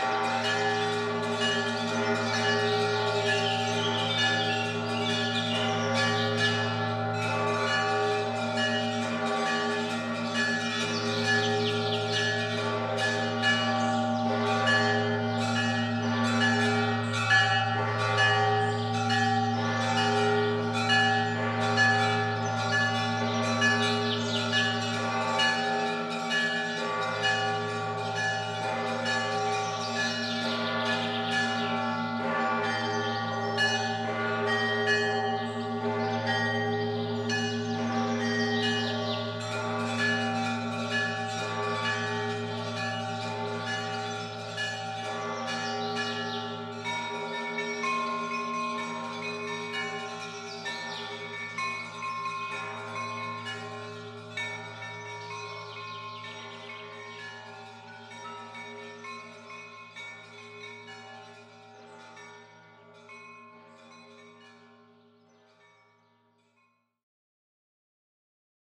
Bye.